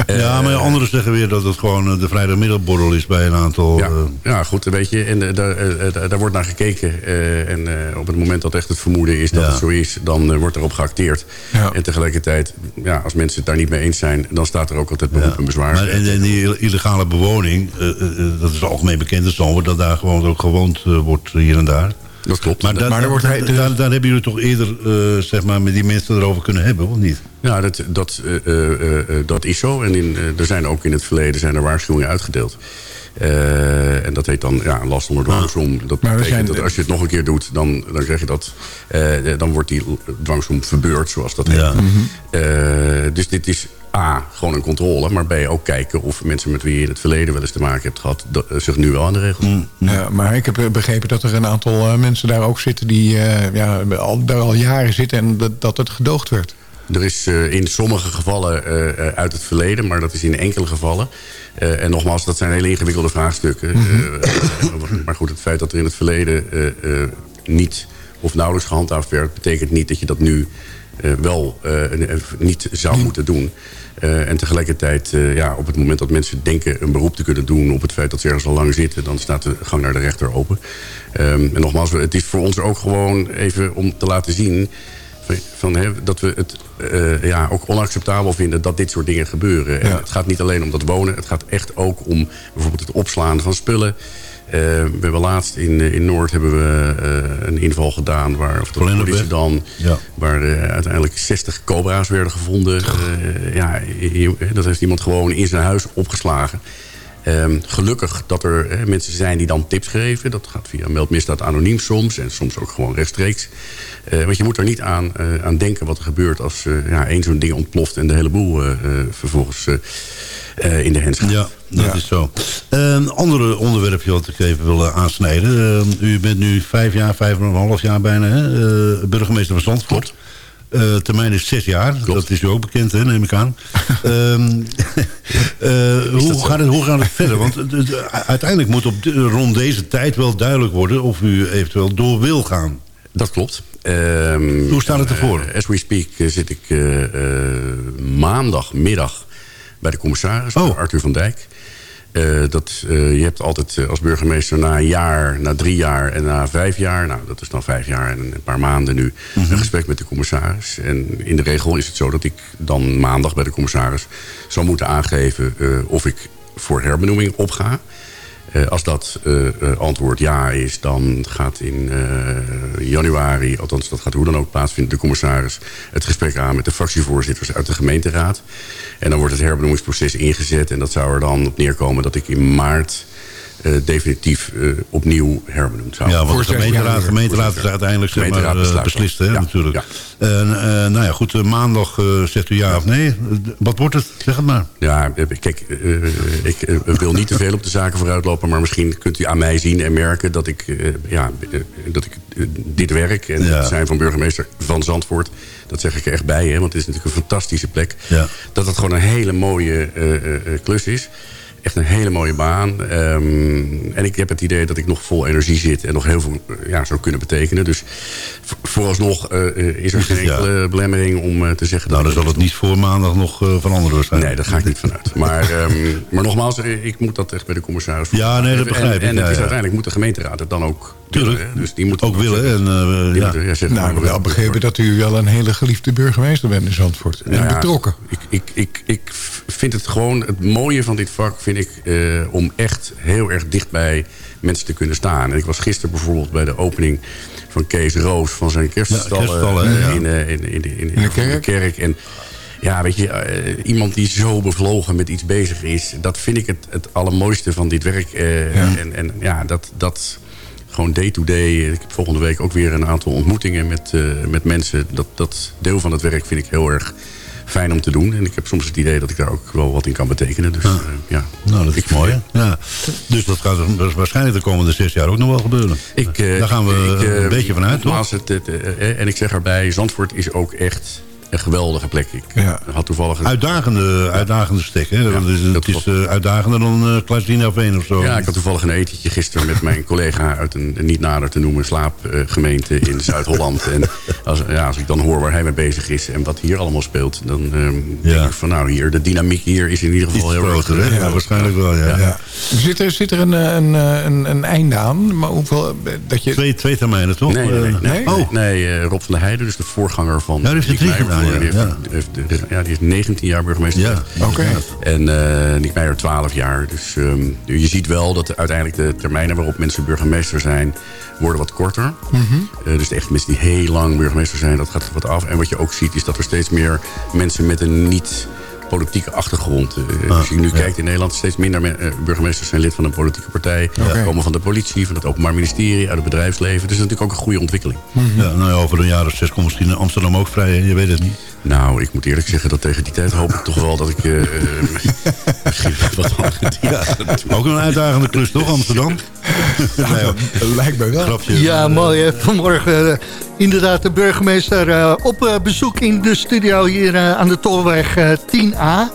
[SPEAKER 10] Eh,
[SPEAKER 9] ja, maar anderen zeggen weer dat het gewoon de vrijdagmiddagborrel is bij een aantal...
[SPEAKER 10] ja,
[SPEAKER 9] eh,
[SPEAKER 10] ja, goed, weet je, en daar, daar wordt naar gekeken. eh, en eh, op het moment dat echt het vermoeden is dat
[SPEAKER 9] Ja.
[SPEAKER 10] het zo is... dan wordt erop geacteerd.
[SPEAKER 11] Ja.
[SPEAKER 10] En tegelijkertijd, ja, als mensen het daar niet mee eens zijn... dan staat er ook altijd beroep en bezwaar.
[SPEAKER 9] Maar en, en die illegale bewoning, eh, dat is algemeen bekend dat daar gewoon ook gewoond eh, wordt hier en daar.
[SPEAKER 10] dat klopt.
[SPEAKER 9] Maar, daar,
[SPEAKER 11] Maar wordt hij-
[SPEAKER 9] daar, daar hebben jullie toch eerder eh, zeg maar, met die mensen erover kunnen hebben, of niet?
[SPEAKER 10] Ja, dat, dat, eh, eh, dat is zo. En in, er zijn ook in het verleden zijn er waarschuwingen uitgedeeld. Eh, en dat heet dan ja, een last onder dwangsom. Dat
[SPEAKER 11] Maar we
[SPEAKER 10] betekent dat als je het nog een keer doet, dan, dan krijg je dat. eh, dan wordt die dwangsom verbeurd, zoals dat heet.
[SPEAKER 9] Ja.
[SPEAKER 10] Eh, dus dit is A, gewoon een controle. Maar B, ook kijken of mensen met wie je in het verleden wel eens te maken hebt gehad... dat, eh, zich nu wel aan de regels
[SPEAKER 9] Mm.
[SPEAKER 11] Ja, maar ik heb begrepen dat er een aantal mensen daar ook zitten... die eh, ja, al, daar al jaren zitten en dat, dat het gedoogd werd.
[SPEAKER 10] Er is in sommige gevallen uit het verleden, maar dat is in enkele gevallen. Eh, en nogmaals, dat zijn hele ingewikkelde vraagstukken. Eh, maar goed, het feit dat er in het verleden eh, eh, niet of nauwelijks gehandhaafd werd... betekent niet dat je dat nu eh, wel eh, eh, niet zou moeten doen. Eh, en tegelijkertijd, eh, ja, op het moment dat mensen denken een beroep te kunnen doen... op het feit dat ze ergens al lang zitten... dan staat de gang naar de rechter open. Ehm, en nogmaals, het is voor ons ook gewoon even om te laten zien... Van, hè, dat we het eh, ja, ook onacceptabel vinden dat dit soort dingen gebeuren. En het gaat niet alleen om dat wonen. Het gaat echt ook om bijvoorbeeld het opslaan van spullen. Eh, we hebben laatst in, eh, in Noord hebben we een inval gedaan... waar of de politie dan...
[SPEAKER 9] Ja.
[SPEAKER 10] waar uiteindelijk 60 cobra's werden gevonden. Ja, dat heeft iemand gewoon in zijn huis opgeslagen. Ehm, gelukkig dat er mensen zijn die dan tips geven. Dat gaat via meldmisdaad anoniem soms. En soms ook gewoon rechtstreeks. Eh, want je moet er niet aan, eh, aan denken wat er gebeurt... als eh, ja, één zo'n ding ontploft... en de hele boel vervolgens in de hens gaat.
[SPEAKER 9] Ja, dat
[SPEAKER 11] Ja.
[SPEAKER 9] is zo. Een ander onderwerpje wat ik even wil aansnijden. Eh, u bent nu vijf jaar, vijf en een half jaar bijna, hè? burgemeester van Zandvoort.
[SPEAKER 10] Klopt.
[SPEAKER 9] Eh, termijn is zes jaar.
[SPEAKER 10] Klopt.
[SPEAKER 9] Dat is u ook bekend, hè, neem ik aan. Ehm, eh, hoe, gaat het, hoe gaat het verder? Want uiteindelijk moet op de- rond deze tijd wel duidelijk worden... of u eventueel door wil gaan.
[SPEAKER 10] Dat klopt. Ehm,
[SPEAKER 9] Hoe staat het ervoor?
[SPEAKER 10] eh, as we speak zit ik maandagmiddag bij de commissaris,
[SPEAKER 9] Oh.
[SPEAKER 10] Arthur van Dijk. Eh, dat, eh, je hebt altijd eh, als burgemeester na een jaar, na drie jaar en na vijf jaar... nou, dat is dan vijf jaar en een paar maanden nu...
[SPEAKER 9] Mhm.
[SPEAKER 10] een gesprek met de commissaris. En in de regel is het zo dat ik dan maandag bij de commissaris... zou moeten aangeven of ik voor herbenoeming opga... Eh, als dat eh, eh, antwoord ja is, dan gaat in januari... althans dat gaat hoe dan ook plaatsvinden... de commissaris het gesprek aan met de fractievoorzitters uit de gemeenteraad. En dan wordt het herbenoemingsproces ingezet... en dat zou er dan op neerkomen dat ik in maart... eh, definitief eh, opnieuw herbenoemd zou
[SPEAKER 9] Ja, want de gemeenteraad, gemeenteraad is uiteindelijk zeg maar,
[SPEAKER 10] besluit
[SPEAKER 9] beslist,
[SPEAKER 10] dat.
[SPEAKER 9] hè,
[SPEAKER 10] Ja,
[SPEAKER 9] natuurlijk.
[SPEAKER 10] ja.
[SPEAKER 9] En, eh, nou ja, goed, maandag eh, zegt u ja, of nee. Wat wordt het? Zeg het maar.
[SPEAKER 10] Ja, kijk, ik wil niet te veel op de zaken vooruitlopen... maar misschien kunt u aan mij zien en merken dat ik, eh, ja, dat ik dit werk... en
[SPEAKER 9] Ja.
[SPEAKER 10] het zijn van burgemeester van Zandvoort... dat zeg ik er echt bij, hè, want het is natuurlijk een fantastische plek...
[SPEAKER 9] Ja.
[SPEAKER 10] dat het gewoon een hele mooie eh, eh, eh, klus is... Echt een hele mooie baan. Ehm, en ik heb het idee dat ik nog vol energie zit... en nog heel veel ja, zou kunnen betekenen. Dus vo- vooralsnog eh, is er geen
[SPEAKER 9] Ja.
[SPEAKER 10] enkele belemmering om eh, te zeggen...
[SPEAKER 9] Nou,
[SPEAKER 10] dat
[SPEAKER 9] dan zal het niet voor maandag nog eh, veranderen waarschijnlijk.
[SPEAKER 10] Nee, daar ga ik niet vanuit. Maar, ehm, maar nogmaals, ik moet dat echt bij de commissaris...
[SPEAKER 9] Ja, nee, dat begrijp
[SPEAKER 10] en,
[SPEAKER 9] ik.
[SPEAKER 10] En
[SPEAKER 9] Ja,
[SPEAKER 10] het is uiteindelijk moet de gemeenteraad het dan ook
[SPEAKER 9] Tuurlijk.
[SPEAKER 10] Dus die moet
[SPEAKER 9] Ook willen. En,
[SPEAKER 10] Die
[SPEAKER 9] ja.
[SPEAKER 11] Nou,
[SPEAKER 10] maar,
[SPEAKER 11] wel begrepen dat u wel een hele geliefde burgemeester bent in Zandvoort. En
[SPEAKER 10] Nou ja,
[SPEAKER 11] betrokken.
[SPEAKER 10] Ik, ik, ik, ik vind het gewoon het mooie van dit vak, vind ik, eh, om echt heel erg dicht bij mensen te kunnen staan. En ik was gisteren bijvoorbeeld bij de opening van Kees Roos van zijn kerststallen,
[SPEAKER 9] Ja,
[SPEAKER 10] in, eh, in, in, in, in,
[SPEAKER 11] In de kerk?
[SPEAKER 10] En ja, weet je, iemand die zo bevlogen met iets bezig is, dat vind ik het, het allermooiste van dit werk. En, en ja, dat, dat gewoon day-to-day. Ik heb volgende week ook weer een aantal ontmoetingen met, eh, met mensen. Dat, dat deel van het werk vind ik heel erg fijn om te doen. En ik heb soms het idee dat ik daar ook wel wat in kan betekenen. Dus, eh, ja.
[SPEAKER 9] Nou, dat is
[SPEAKER 10] Ik-
[SPEAKER 9] mooi. Ja. Dus dat gaat waarschijnlijk de komende zes jaar ook nog wel gebeuren.
[SPEAKER 10] Ik, eh,
[SPEAKER 9] Daar gaan we
[SPEAKER 10] ik,
[SPEAKER 9] een beetje vanuit, toch?
[SPEAKER 10] nogmaals, Het, en ik zeg erbij, Zandvoort is ook echt een geweldige plek. Ik
[SPEAKER 11] Ja.
[SPEAKER 10] had toevallig... Een,
[SPEAKER 9] Uitdagende, uitdagende stek, hè?
[SPEAKER 10] Ja,
[SPEAKER 9] het is,
[SPEAKER 10] dat
[SPEAKER 9] is eh, uitdagender dan uh, Klasdina Veen of zo.
[SPEAKER 10] Ja, ik had toevallig een etentje gisteren met mijn collega uit een, een niet nader te noemen slaapgemeente in Zuid-Holland. En als, ja, als ik dan hoor waar hij mee bezig is en wat hier allemaal speelt, dan ehm,
[SPEAKER 9] Ja.
[SPEAKER 10] denk ik van nou hier, de dynamiek hier is in ieder
[SPEAKER 9] Iets
[SPEAKER 10] geval heel erg
[SPEAKER 9] hè? Ja, waarschijnlijk wel, ja.
[SPEAKER 11] Ja. Zit, er, zit er een, eh, een, eh, een, een einde aan? Maar hoeveel, eh, dat je,
[SPEAKER 9] Twee, twee termijnen, toch?
[SPEAKER 10] Nee, nee, nee.
[SPEAKER 9] Eh,
[SPEAKER 10] nee,
[SPEAKER 11] nee?
[SPEAKER 9] Oh,
[SPEAKER 10] nee, eh, Rob van der Heijden, dus de voorganger van...
[SPEAKER 9] Ja, die heeft ja.
[SPEAKER 10] die heeft-
[SPEAKER 9] Ja.
[SPEAKER 10] die heeft- die- ja, die is 19 jaar burgemeester.
[SPEAKER 9] ja.
[SPEAKER 11] Oké.
[SPEAKER 10] En eh Nick Meijer 12 jaar. Dus ehm, je ziet wel dat uiteindelijk de termijnen waarop mensen burgemeester zijn... worden wat korter.
[SPEAKER 9] Mhm.
[SPEAKER 10] Eh, dus de echt mensen die heel lang burgemeester zijn, dat gaat wat af. En wat je ook ziet is dat er steeds meer mensen met een niet politieke achtergrond. eh,
[SPEAKER 9] Ah,
[SPEAKER 10] als je nu
[SPEAKER 9] ja.
[SPEAKER 10] kijkt in Nederland, steeds minder me- eh, burgemeesters zijn lid van een politieke partij.
[SPEAKER 11] Oké.
[SPEAKER 10] Komen van de politie, van het openbaar ministerie, uit het bedrijfsleven. Dus dat is natuurlijk ook een goede ontwikkeling.
[SPEAKER 9] Ja, nou ja, over een jaar of zes komt misschien Amsterdam ook vrij. Je weet het niet.
[SPEAKER 10] Nou, ik moet eerlijk zeggen dat tegen die tijd hoop ik toch wel dat ik eh, eh, misschien wat langer
[SPEAKER 9] Ook een uitdagende klus, toch, Amsterdam? nee, hoor.
[SPEAKER 11] lijkt mij wel.
[SPEAKER 9] Grapje.
[SPEAKER 6] Ja, mooi. hè. Vanmorgen eh, inderdaad de burgemeester eh, op eh, bezoek in de studio hier aan de Tolweg eh, 10A.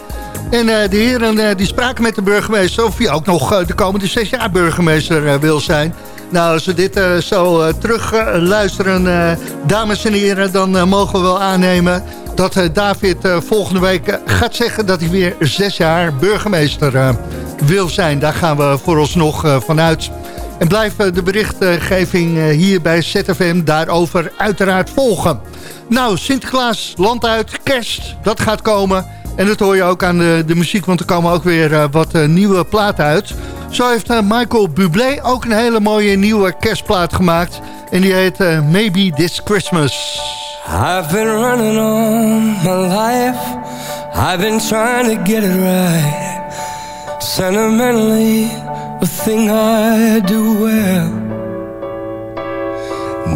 [SPEAKER 6] En eh, de heren die spraken met de burgemeester of hij ook nog de komende zes jaar burgemeester wil zijn. Nou, als we dit eh, zo terug luisteren, eh, dames en heren, dan mogen we wel aannemen dat eh, David eh, volgende week eh, gaat zeggen dat hij weer zes jaar burgemeester wil zijn. Daar gaan we vooralsnog vanuit. En blijf de berichtgeving hier bij ZFM daarover uiteraard volgen. Nou, Sinterklaas, land uit, kerst, dat gaat komen. En dat hoor je ook aan de, de muziek, want er komen ook weer wat nieuwe platen uit. Zo heeft Michael Bublé ook een hele mooie nieuwe kerstplaat gemaakt. En die heet Maybe This Christmas.
[SPEAKER 13] I've been running on my life. I've been trying to get it right. Sentimentally, a thing I do well.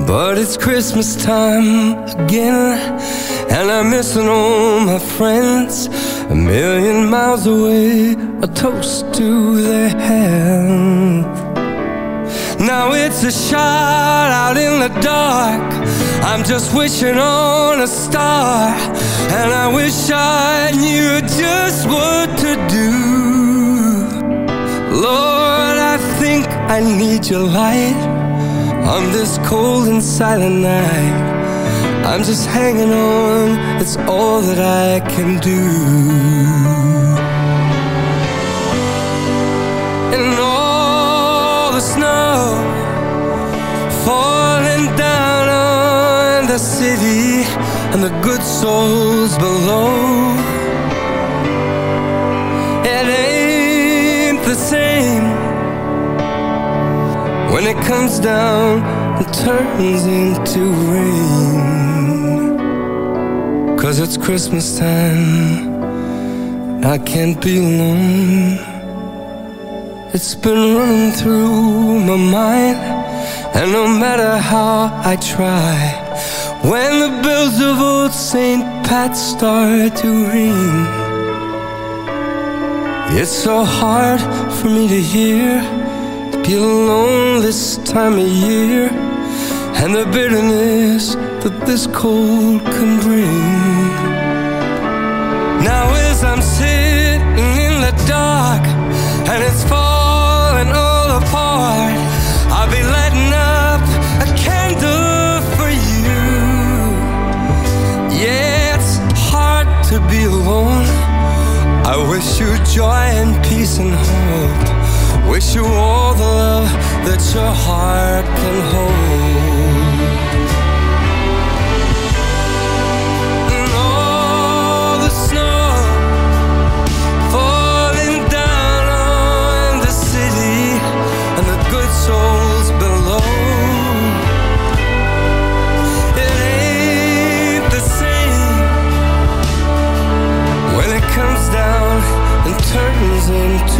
[SPEAKER 13] But it's Christmas time again, and I'm missing all my friends. A million miles away, a toast to their health. Now it's a shot out in the dark. I'm just wishing on a star. And I wish I knew just what to do. Lord, I think I need your light on this cold and silent night. I'm just hanging on, it's all that I can do. The city and the good souls below. It ain't the same when it comes down and turns into rain. Cause it's Christmas time, I can't be alone. It's been running through my mind And no matter how I try When the bells of old St. Pat start to ring It's so hard for me to hear To be alone this time of year And the bitterness that this cold can bring Now as I'm sitting in the dark And it's falling all apart, I wish you joy and peace and hope. Wish you all the love that your heart can hold.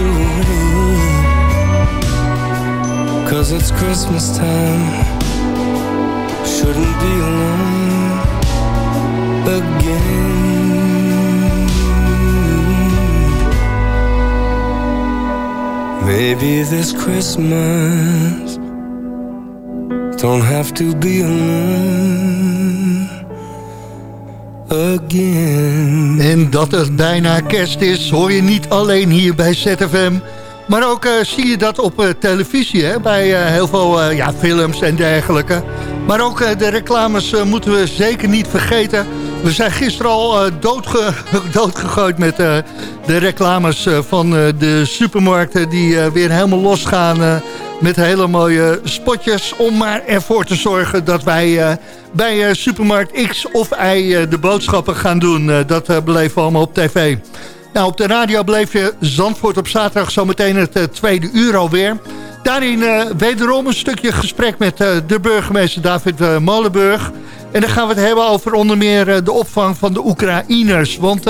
[SPEAKER 13] Into rain. Cause it's Christmas time, shouldn't be alone again. Maybe this Christmas don't have to be alone
[SPEAKER 6] En dat het bijna kerst is, hoor je niet alleen hier bij ZFM... maar ook eh, zie je dat op eh, televisie, hè, bij eh, heel veel ja, films en dergelijke. Maar ook de reclames moeten we zeker niet vergeten. We zijn gisteren al doodge doodgegooid met de reclames van de supermarkten... die weer helemaal losgaan met hele mooie spotjes... om maar ervoor te zorgen dat wij eh, bij eh, supermarkt X of Y eh, de boodschappen gaan doen. Dat beleven we allemaal op tv. Nou, op de radio bleef je Zandvoort op zaterdag zometeen het tweede uur alweer. Daarin wederom een stukje gesprek met de burgemeester David Molenburg. En dan gaan we het hebben over onder meer de opvang van de Oekraïners. Want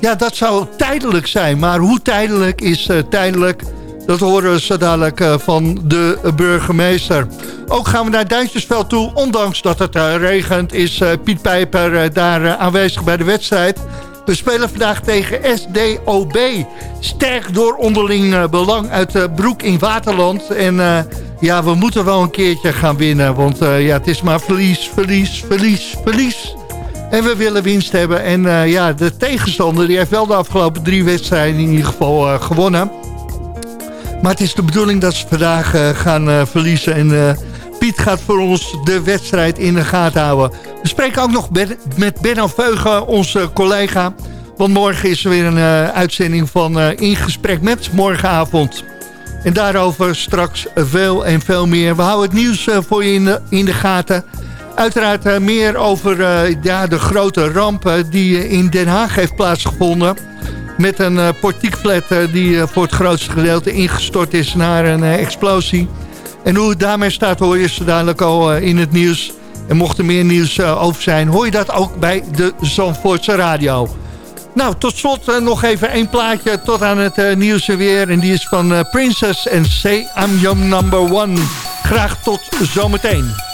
[SPEAKER 6] ja, dat zou tijdelijk zijn. Maar hoe tijdelijk is tijdelijk... Dat horen we zo dadelijk eh, van de burgemeester. Ook gaan we naar Duintjesveld toe. Ondanks dat het eh, regent is eh, Piet Pijper daar aanwezig bij de wedstrijd. We spelen vandaag tegen SDOB. Sterk door onderling belang uit Broek in Waterland. En ja, we moeten wel een keertje gaan winnen. Want ja, het is maar verlies, verlies, verlies, verlies. En we willen winst hebben. En ja, de tegenstander die heeft wel de afgelopen drie wedstrijden in ieder geval gewonnen. Maar het is de bedoeling dat ze vandaag eh, gaan eh, verliezen. En eh, Piet gaat voor ons de wedstrijd in de gaten houden. We spreken ook nog Ben- met Benno Veugen, onze collega. Want morgen is er weer een uitzending van In Gesprek met morgenavond. En daarover straks veel en veel meer. We houden het nieuws voor je in de, in de gaten. Uiteraard meer over ja, de grote ramp eh, die in Den Haag heeft plaatsgevonden. Met een uh, die eh, voor het grootste gedeelte ingestort is naar een explosie. En hoe het daarmee staat hoor je zo dadelijk al in het nieuws. En mocht er meer nieuws over zijn, hoor je dat ook bij de Zandvoortse Radio. Nou, tot slot nog even één plaatje tot aan het nieuws er weer. En die is van Princess en Say I'm Your Number One. Graag tot zometeen.